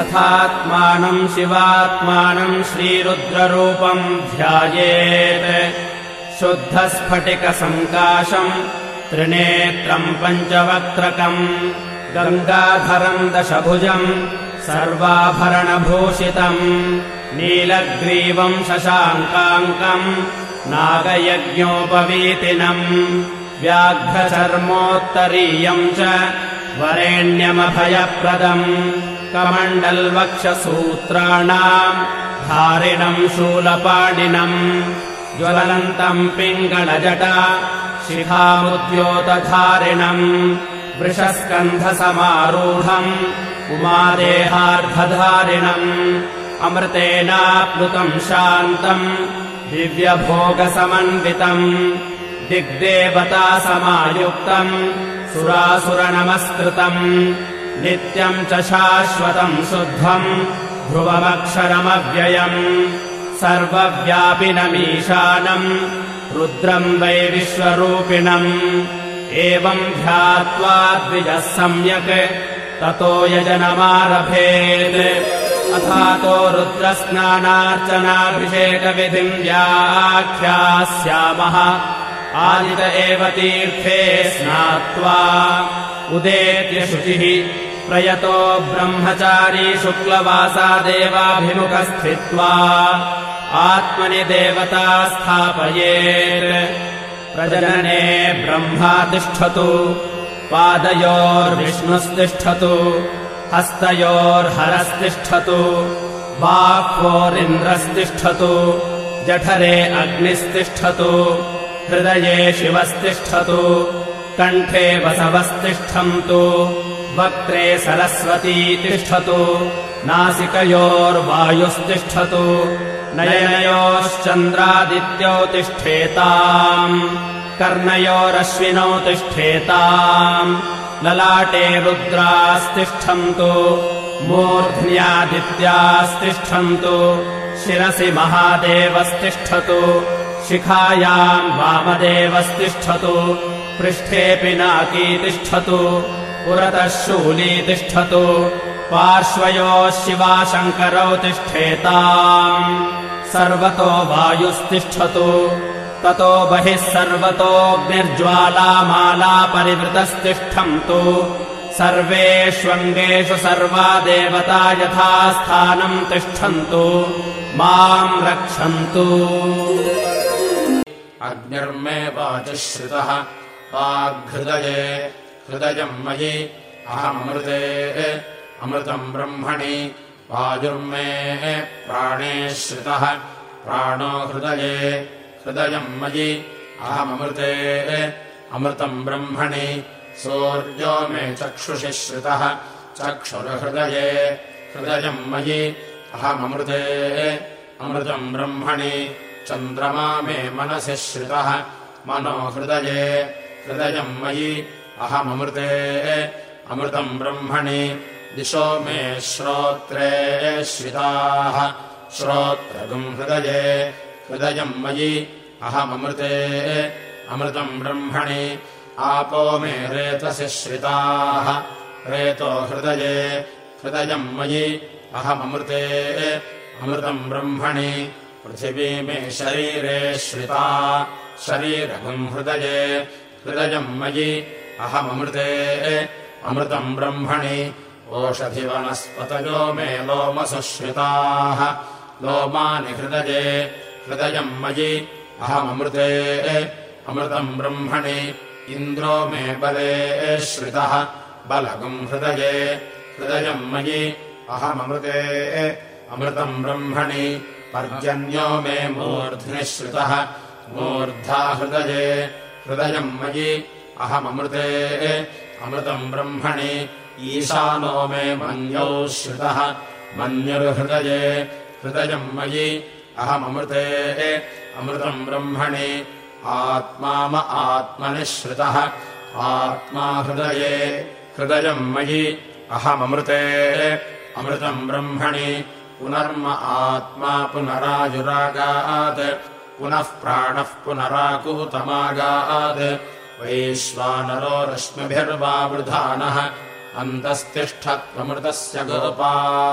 अथात्मानम् शिवात्मानम् श्रीरुद्ररूपम् ध्यायेत्। शुद्धस्फटिकसङ्काशम् त्रिनेत्रम् पञ्चवक्त्रकम् गङ्गाधरम् दशभुजम् सर्वाभरणभूषितम् नीलग्रीवम् शशाङ्काङ्कम् नागयज्ञोपवीतिनम् व्याघ्रचर्मोत्तरीयम् च वरेण्यमभयप्रदम् कमण्डल्वक्षसूत्राणाम् धारिणम् शूलपाणिनम् ज्वलन्तम् पिङ्गलजटा शिखामुद्योतधारिणम् वृषस्कन्धसमारूढम् उमादेहार्धधारिणम् अमृतेनाप्लुतम् शान्तम् दिव्यभोगसमन्वितम् दिग्देवतासमायुक्तम् सुरासुरनमस्कृतम्। नित्यम् च शाश्वतम् शुद्धम्। ध्रुवमक्षरमव्ययम्। सर्वव्यापिनमीशानम्। रुद्रम् वै विश्वरूपिणम्। एवम् ध्यात्वा द्विजः सम्यक्। ततो यजनमारभेत्। अथातो रुद्रस्नानार्चनाभिषेकविधिम् व्याख्यास्यामः आदित एव तीर्थे स्नात्वा। उदेत्य शुचिः प्रयतो ब्रह्मचारी शुक्लवासादेवाभिमुखस्थित्वा आत्मनि देवता स्थापयेत्। प्रजनने ब्रह्मा तिष्ठतु पादयोर्विष्णुस्तिष्ठतु हस्तयोर्हरस्तिष्ठतु बाह्वोरिन्द्रस्तिष्ठतु जठरे अग्निस्तिष्ठतु हृदये शिवस्तिष्ठतु। कण्ठे वसवस्तिष्ठन्तु वक्त्रे सरस्वती तिष्ठतु। नासिकयोर्वायुस्तिष्ठतु। नयनयोश्चन्द्रादित्यौ तिष्ठेताम्। कर्णयोरश्विनौ तिष्ठेताम्। ललाटे रुद्रास्तिष्ठन्तु मूर्ध्न्यादित्यास्तिष्ठन्तु शिरसि महादेवस्तिष्ठतु शिखायाम् वामदेवस्तिष्ठतु पृष्ठेऽपि नाकी तिष्ठतु पुरतः शूली तिष्ठतु पार्श्वयोः शिवाशङ्करौ तिष्ठेताम्। सर्वतो वायुस्तिष्ठतु ततो बहिः सर्वतोऽग्निर्ज्वालामाला परिवृतस्तिष्ठन्तु सर्वेष्वङ्गेषु सर्वा देवता यथा स्थानम् तिष्ठन्तु माम् रक्षन्तु अग्निर्मे वाचश्रितः वाग्हृदये हृदयम् मयि अहमृते अमृतम् ब्रह्मणि वायुर्मे प्राणे श्रितः। प्राणो हृदये हृदयम् मयि अहमृते अमृतम् ब्रह्मणि सूर्यो मे चक्षुषि श्रितः। चक्षुर्हृदये हृदयम् मयि अहमृते अमृतम् ब्रह्मणि चन्द्रमा मे मनसि श्रितः। मनो हृदये हृदयम् मयि अहमृते अमृतम् ब्रह्मणि दिशो मे श्रोत्रे श्रिताः। श्रोत्रगुम् हृदये हृदयम् मयि अहमृते अमृतम् ब्रह्मणि आपो मे रेतसि श्रिताः। रेतो हृदये हृदयम् मयि अहमृते अमृतम् ब्रह्मणि पृथिवी मे शरीरे श्रिता। शरीरगुम् हृदये हृदयम् मयि। अहमृते अमृतम् ब्रह्मणि। ओषधिवनस्पतयो मे लोमसुश्रिताः लोमानि हृदये हृदयम् मयि। अहमृते अमृतम् ब्रह्मणि। इन्द्रो मे बले श्रितः। बलगुम् हृदये हृदयम् मयि। अहमृते अमृतम् ब्रह्मणि पर्जन्यो मे मूर्ध्नि श्रितः मूर्धा हृदये हृदयम् मयि अहमृते अमृतम् ब्रह्मणि ईशानो मे मन्यौ श्रितः। मन्युर्हृदये हृदयम् मयि अहमृते अमृतम् ब्रह्मणि आत्माम आत्मनि श्रितः आत्मा हृदये हृदयम् मयि अहमृते अमृतम् ब्रह्मणि पुनर्म आत्मा पुनरायुरागात् पुनः प्राणः पुनराकूतमागात् वैश्वानरो रश्मिभिर्वावृधानः अन्तस्तिष्ठत्वमृतस्य गोपाः